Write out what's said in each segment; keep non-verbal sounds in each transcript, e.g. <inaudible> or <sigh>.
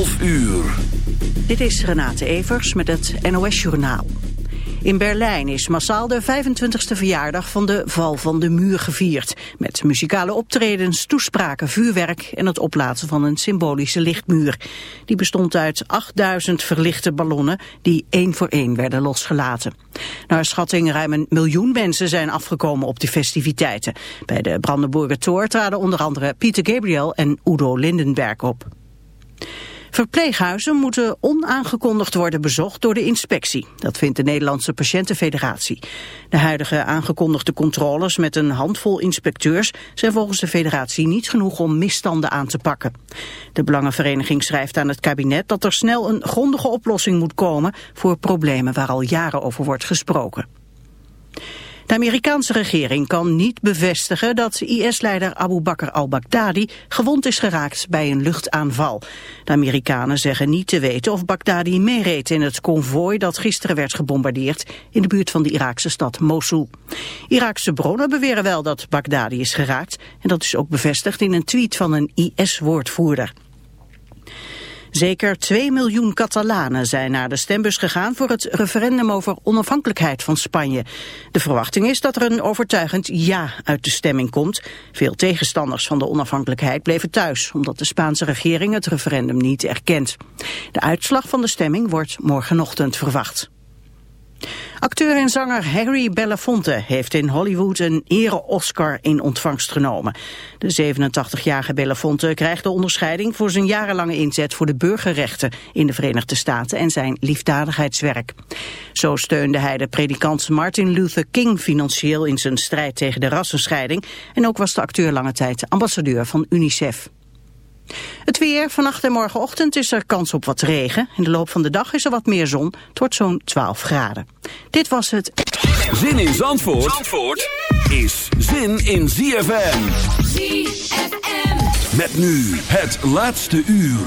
12 uur. Dit is Renate Evers met het NOS Journaal. In Berlijn is massaal de 25e verjaardag van de val van de muur gevierd. Met muzikale optredens, toespraken, vuurwerk en het oplaten van een symbolische lichtmuur. Die bestond uit 8000 verlichte ballonnen die één voor één werden losgelaten. Naar schatting ruim een miljoen mensen zijn afgekomen op de festiviteiten. Bij de Brandenburger Tor traden onder andere Pieter Gabriel en Udo Lindenberg op. Verpleeghuizen moeten onaangekondigd worden bezocht door de inspectie. Dat vindt de Nederlandse Patiëntenfederatie. De huidige aangekondigde controles met een handvol inspecteurs zijn volgens de federatie niet genoeg om misstanden aan te pakken. De Belangenvereniging schrijft aan het kabinet dat er snel een grondige oplossing moet komen voor problemen waar al jaren over wordt gesproken. De Amerikaanse regering kan niet bevestigen dat IS-leider Abu Bakr al-Baghdadi gewond is geraakt bij een luchtaanval. De Amerikanen zeggen niet te weten of Baghdadi meereed in het konvooi dat gisteren werd gebombardeerd in de buurt van de Iraakse stad Mosul. Iraakse bronnen beweren wel dat Baghdadi is geraakt en dat is ook bevestigd in een tweet van een IS-woordvoerder. Zeker 2 miljoen Catalanen zijn naar de stembus gegaan voor het referendum over onafhankelijkheid van Spanje. De verwachting is dat er een overtuigend ja uit de stemming komt. Veel tegenstanders van de onafhankelijkheid bleven thuis, omdat de Spaanse regering het referendum niet erkent. De uitslag van de stemming wordt morgenochtend verwacht. Acteur en zanger Harry Belafonte heeft in Hollywood een ere-Oscar in ontvangst genomen. De 87-jarige Belafonte krijgt de onderscheiding voor zijn jarenlange inzet voor de burgerrechten in de Verenigde Staten en zijn liefdadigheidswerk. Zo steunde hij de predikant Martin Luther King financieel in zijn strijd tegen de rassenscheiding en ook was de acteur lange tijd ambassadeur van UNICEF. Het weer, vannacht en morgenochtend is er kans op wat regen. In de loop van de dag is er wat meer zon. Het wordt zo'n 12 graden. Dit was het... Zin in Zandvoort, Zandvoort is zin in ZFM. ZFM. Met nu het laatste uur.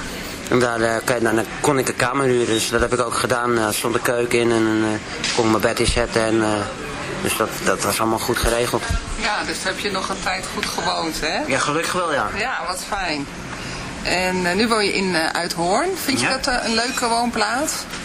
En daar, uh, dan kon ik een kamer huren, dus dat heb ik ook gedaan. Er stond een keuken in en uh, kon mijn bed inzetten. En, dus dat, dat was allemaal goed geregeld. Ja, dus heb je nog een tijd goed gewoond, hè? Ja, gelukkig wel, ja. Ja, wat fijn. En nu woon je in Uithoorn. Vind je Ja. dat een leuke woonplaats?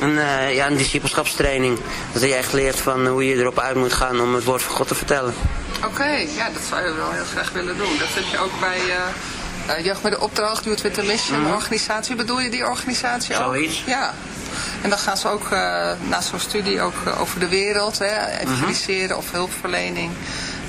Een, uh, ja, een discipelschapstraining. Dat je echt leert van hoe je erop uit moet gaan om het woord van God te vertellen. Oké, okay, ja, dat zou je wel heel graag willen doen. Dat heb je ook bij uh, uh, Jeugd met de Opdracht, Youth with a Mission Mhm. organisatie. Bedoel je die organisatie ook? Zoiets. Ja. En dan gaan ze ook uh, na zo'n studie ook uh, over de wereld, hè, evangeliseren of hulpverlening,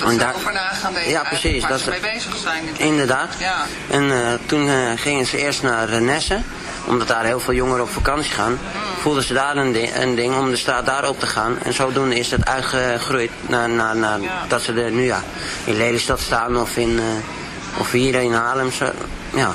Dat ze over na gaan denken. Ja, precies. Waar dat ze mee bezig zijn. Inderdaad. Ja. En uh, toen uh, gingen ze eerst naar uh, Nessen, omdat daar heel veel jongeren op vakantie gaan. Voelden ze daar een, ding, een ding om de straat daarop te gaan. En zodoende is dat uitgegroeid naar, naar, naar Ja. dat ze er nu ja, in Lelystad staan of, in, of hier in Haarlem. Zo, ja.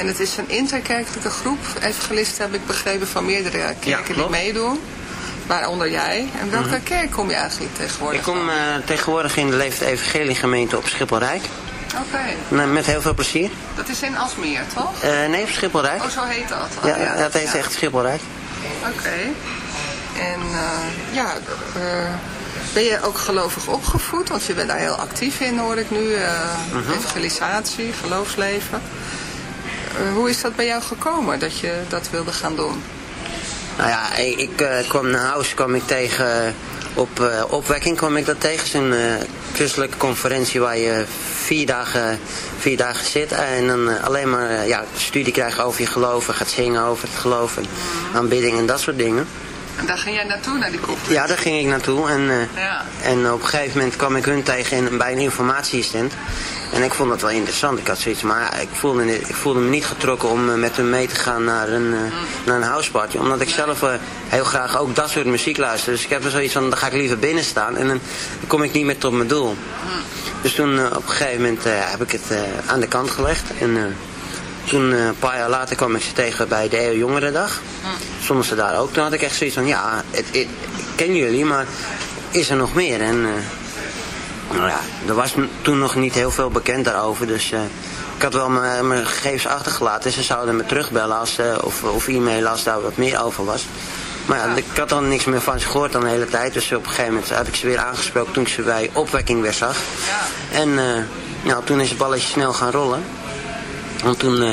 En het is een interkerkelijke groep. Evangelisten heb ik begrepen van meerdere kerken Ja, die meedoen. Waaronder jij. En welke kerk kom je eigenlijk tegenwoordig Ik kom eh, tegenwoordig in de Leefde Evangelie gemeente op Schipholrijk. Oké. Nou, Met heel veel plezier. Dat is in Asmeer, toch? Eh, nee, op Schipholrijk. Oh, zo heet dat. Oh, Ja, ja, het heet ja. echt Schipholrijk. Oké. En eh, ja, ben je ook gelovig opgevoed? Want je bent daar heel actief in, hoor ik nu. Mhm. Evangelisatie, geloofsleven. Eh, hoe is dat bij jou gekomen, dat je dat wilde gaan doen? Nou ja, ik, ik eh, kwam naar huis, kwam ik tegen, op eh, opwekking kwam ik dat tegen. Zo'n eh, christelijke conferentie waar je vier dagen, vier dagen zit. En dan alleen maar ja, studie krijgt over je geloven, gaat zingen over het geloven, aanbidding en dat soort dingen. En daar ging jij naartoe, naar die conferentie? Ja, daar ging ik naartoe. En, Ja. en op een gegeven moment kwam ik hun tegen in, bij een informatiestand. En ik vond dat wel interessant. Ik had zoiets, maar ik, voelde, ik me niet getrokken om eh, met hun mee te gaan naar een, eh, naar een houseparty. Omdat ik zelf eh, heel graag ook dat soort muziek luister. Dus ik heb er zoiets van, dan ga ik liever binnen staan. En dan kom ik niet meer tot mijn doel. Dus toen op een gegeven moment heb ik het aan de kant gelegd. En toen, een paar jaar later, kwam ik ze tegen bij de EO Jongerendag. Stonden ze daar ook. Toen had ik echt zoiets van, ja, het, ik ken jullie, maar is er nog meer? En nou ja, er was toen nog niet heel veel bekend daarover. Dus eh, ik had wel mijn mijn gegevens achtergelaten. Ze zouden me terugbellen als, eh, of, of e-mailen als daar wat meer over was. Maar ja, ik had dan niks meer van ze gehoord dan de hele tijd. Dus op een gegeven moment heb ik ze weer aangesproken toen ik ze bij opwekking weer zag. Ja. En eh, nou, toen is het balletje snel gaan rollen. Want toen, eh,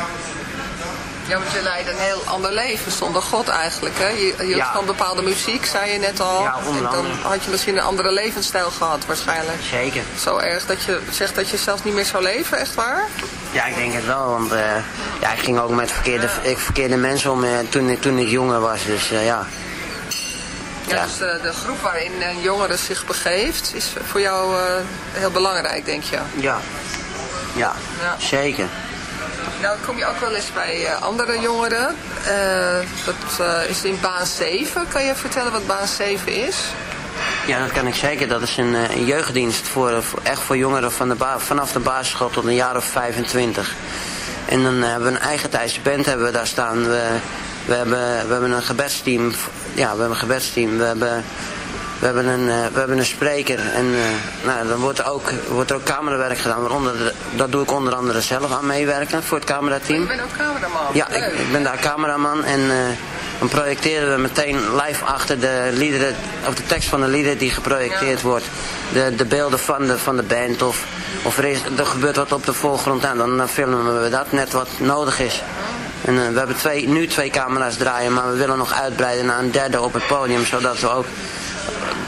Ja, want je een heel ander leven zonder God eigenlijk. Hè? Je, je ja. van bepaalde muziek, zei je net al. Ja, en dan had je misschien een andere levensstijl gehad waarschijnlijk. Zeker. Zo erg dat je zegt dat je zelfs niet meer zou leven, echt waar? Ja, ik denk het wel, want uh, ja, ik ging ook met verkeerde, ik, verkeerde mensen om uh, toen, ik, toen ik jonger was, dus uh, ja. Ja, ja. dus de, de, groep waarin een jongere zich begeeft is voor jou heel belangrijk, denk je? Ja. ja, ja, zeker. Nou, kom je ook wel eens bij uh, andere jongeren. Uh, dat uh, is in baan 7. Kan je vertellen wat baan 7 is? Ja, dat kan ik zeker. Dat is een, jeugddienst voor, echt voor jongeren van de vanaf de basisschool tot een jaar of 25. En dan hebben we een eigen tijdse band hebben we daar staan. We, we, hebben, we hebben een gebedsteam. Ja, we hebben een gebedsteam. We hebben we hebben een, we hebben een spreker en nou, dan wordt ook, wordt er ook camerawerk gedaan. Waaronder, dat doe ik onder andere zelf aan meewerken voor het camerateam. Ik ben ook cameraman? Ja, ik, ik, ben daar cameraman en uh, dan projecteren we meteen live achter de liederen, of de tekst van de liederen die geprojecteerd ja. wordt. De, de beelden van de, van de band of, of er, is, er gebeurt wat op de voorgrond en dan filmen we dat net wat nodig is. En we hebben twee, nu twee camera's draaien, maar we willen nog uitbreiden naar een derde op het podium, zodat we ook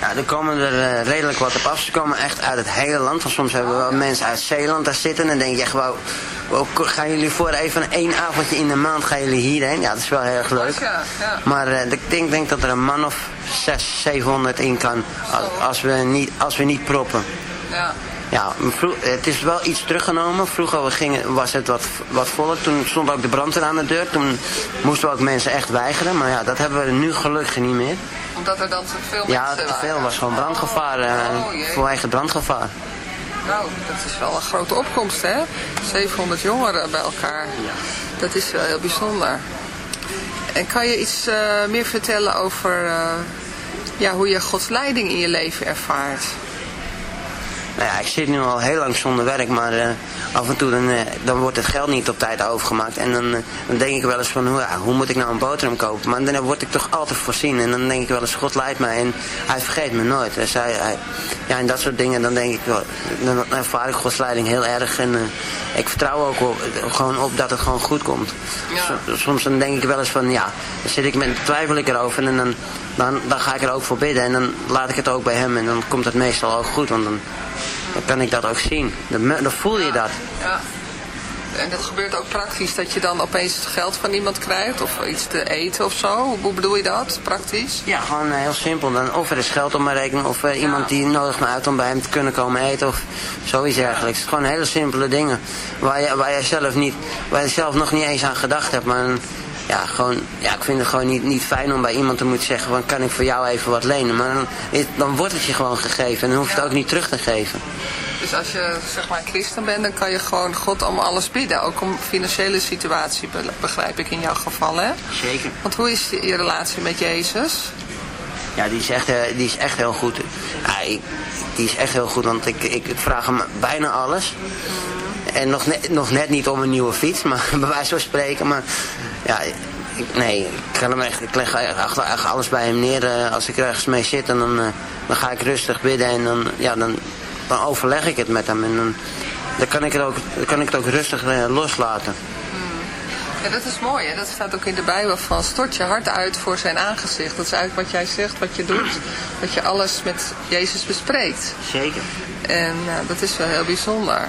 Ja, er komen er uh, redelijk wat op af. Ze komen echt uit het hele land. Want soms hebben we wel mensen uit Zeeland daar zitten. En dan denk je echt, gaan jullie voor even één avondje in de maand gaan jullie hierheen? Ja, dat is wel heel erg leuk. Ja, ja. Maar uh, ik denk, denk dat er een man of 600, 700 in kan. Als we niet, als we niet proppen. Ja. Ja, het is wel iets teruggenomen. Vroeger we gingen, was het wat, wat voller. Toen stond ook de brandweer aan de deur. Toen moesten we ook mensen echt weigeren. Maar ja, dat hebben we nu gelukkig niet meer omdat er dan te veel ja, mensen Ja, te veel. was gewoon brandgevaar. Oh, uh, voor eigen brandgevaar. Nou, dat is wel een grote opkomst, hè? 700 jongeren bij elkaar. Dat is wel heel bijzonder. En kan je iets uh, meer vertellen over uh, ja, hoe je Gods leiding in je leven ervaart? Nou ja, ik zit nu al heel lang zonder werk, maar uh, af en toe dan, uh, dan wordt het geld niet op tijd overgemaakt. En dan, uh, dan denk ik wel eens van, hoe, hoe moet ik nou een boterham kopen? Maar dan word ik toch altijd voorzien. En dan denk ik wel eens, God leidt mij en hij vergeet me nooit. Dus hij, hij, ja, en dat soort dingen, dan denk ik wel, dan ervaar ik Gods leiding heel erg. En ik vertrouw ook op, gewoon op dat het gewoon goed komt. Ja. Soms dan denk ik wel eens van, ja, dan zit ik met, twijfel ik erover en dan, dan, dan ga ik er ook voor bidden. En dan laat ik het ook bij hem en dan komt het meestal ook goed. Want dan, dan kan ik dat ook zien. Dan, dan voel je dat. Ja. En dat gebeurt ook praktisch, dat je dan opeens het geld van iemand krijgt of iets te eten of zo? Hoe bedoel je dat, praktisch? Ja, gewoon heel simpel. Dan, of er is geld op mijn rekening, of uh, iemand die nodig me uit om bij hem te kunnen komen eten, of zoiets dergelijks. Het gewoon hele simpele dingen, waar je, waar je, zelf, niet, waar je zelf nog niet eens aan gedacht hebt, maar ja, gewoon, ja, ik vind het gewoon niet, niet fijn om bij iemand te moeten zeggen, van, kan ik voor jou even wat lenen? Maar dan, dan wordt het je gewoon gegeven en dan hoef je het ook niet terug te geven. Dus als je zeg maar christen bent, dan kan je gewoon God om alles bidden. Ook om financiële situatie, begrijp ik in jouw geval, hè? Zeker. Want hoe is je relatie met Jezus? Ja, die is echt, eh, die is echt heel goed. Ja, ik, die is echt heel goed, want ik, ik vraag hem bijna alles. En nog net, nog net niet om een nieuwe fiets, maar <laughs> bij wijze van spreken. Maar ja, ik, nee, ik, hem echt, ik leg echt alles bij hem neer. Eh, als ik ergens mee zit, en dan, eh, dan ga ik rustig bidden en dan, ja, dan, dan overleg ik het met hem. En dan, dan, kan, ik het ook, kan ik het ook rustig uh, loslaten. Ja, dat is mooi. Hè? Dat staat ook in de Bijbel van stort je hart uit voor zijn aangezicht. Dat is eigenlijk wat jij zegt, wat je doet. Dat je alles met Jezus bespreekt. Zeker. En dat is wel heel bijzonder.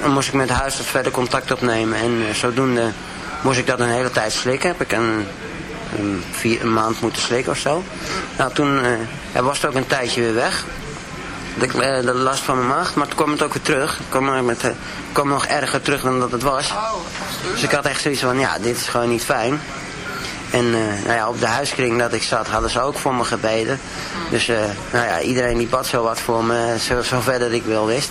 dan moest ik met de huisarts verder contact opnemen. En uh, zodoende moest ik dat een hele tijd slikken. Heb ik een, een, vier, een maand moeten slikken of zo. Nou, toen uh, was het ook een tijdje weer weg. De, uh, de, last van mijn maag, maar toen kwam het ook weer terug. Het kwam, met, uh, kwam nog erger terug dan dat het was. Oh, dus ik had echt zoiets van, ja, dit is gewoon niet fijn. En nou ja, op de huiskring dat ik zat, hadden ze ook voor me gebeden. Dus nou ja, iedereen die bad zo wat voor me, zo, zo verder ik wel wist.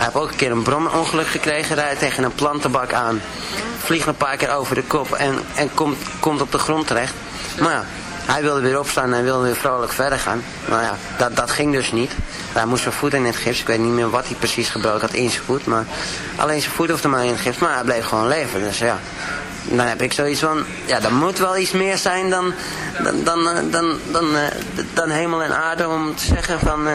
hij heeft ook een keer een bromongeluk gekregen. Rijdt tegen een plantenbak aan. Vliegt een paar keer over de kop en, en komt, komt op de grond terecht. Maar ja, hij wilde weer opstaan en wilde weer vrolijk verder gaan. Maar ja, dat, dat ging dus niet. Hij moest zijn voet in het gips. Ik weet niet meer wat hij precies gebroken had in zijn voet. Maar alleen zijn voet hoefde maar in het gips. Maar hij bleef gewoon leven. Dus ja, dan heb ik zoiets van... Ja, er moet wel iets meer zijn dan, dan, dan, dan, dan, dan, eh, dan hemel en aarde om te zeggen van... Uh,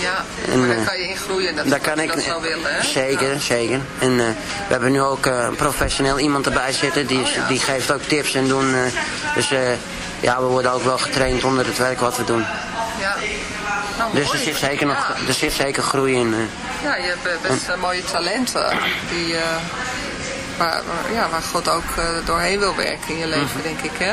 Ja, en, daar kan je in groeien. Dat daar kan ik dat zo willen, hè? Zeker, zeker. En uh, we hebben nu ook een professioneel iemand erbij zitten. Die, oh, ja. die geeft ook tips en doen. Dus ja, we worden ook wel getraind onder het werk wat we doen. Ja. Nou, dus er zit zeker nog ja. er zit zeker groei in. Ja, je hebt best mooie talenten. Die, waar, ja, waar God ook doorheen wil werken in je leven, mm denk ik, hè?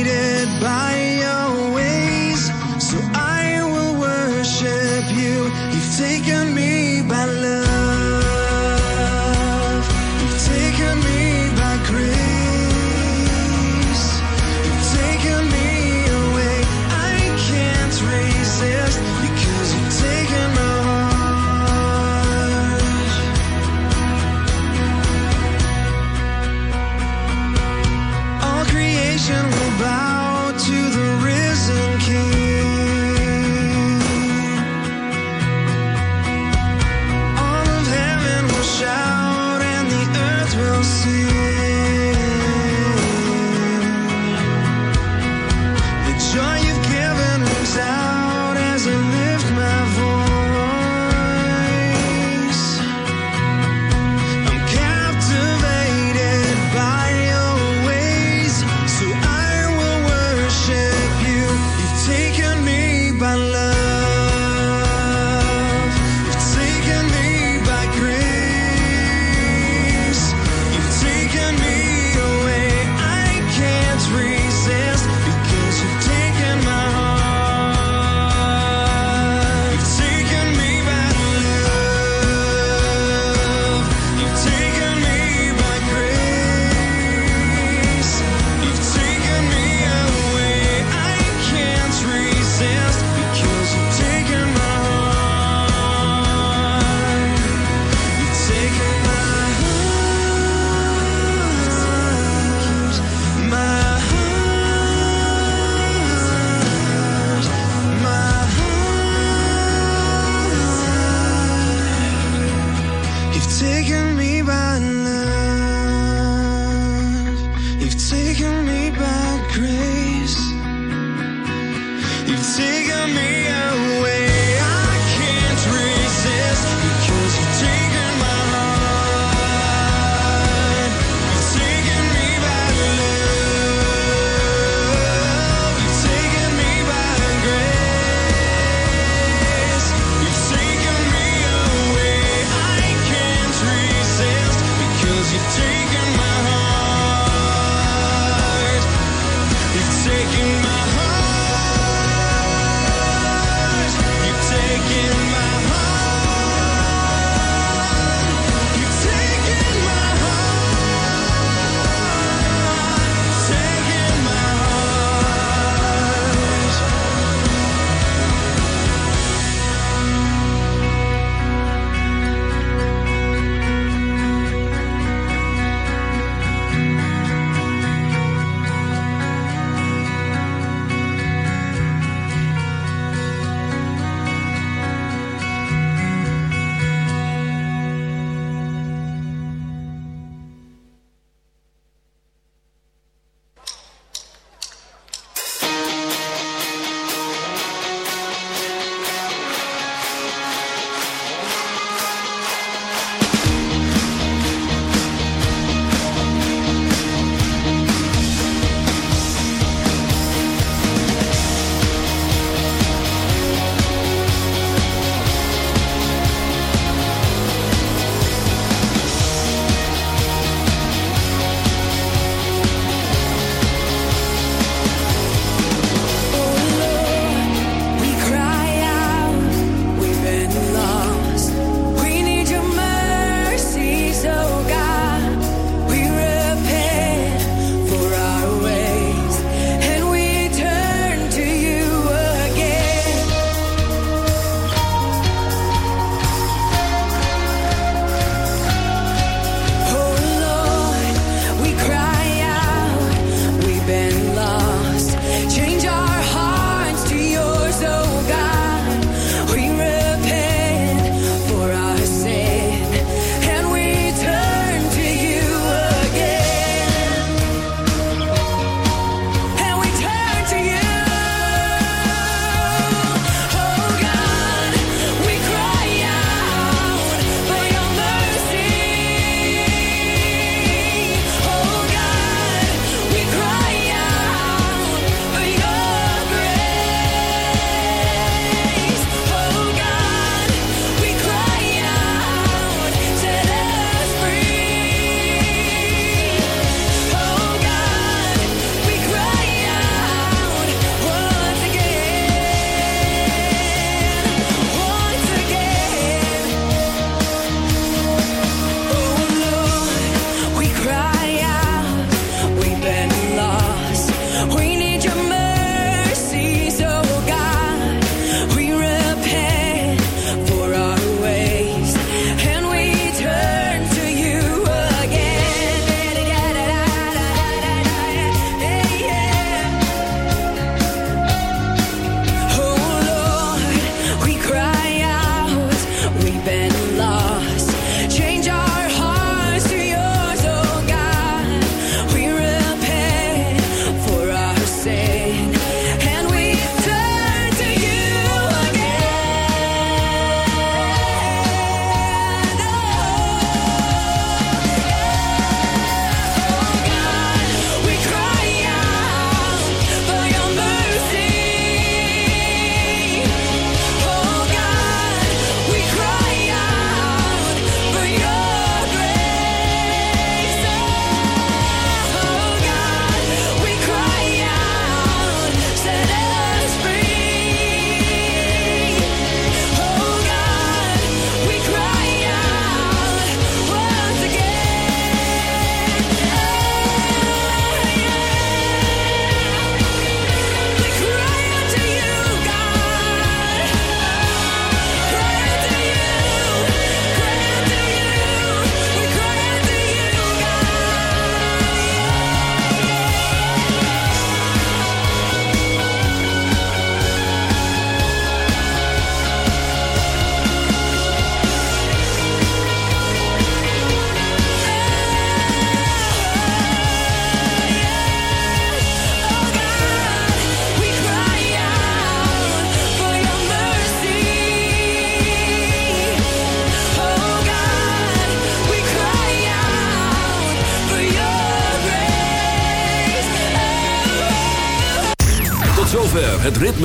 taking me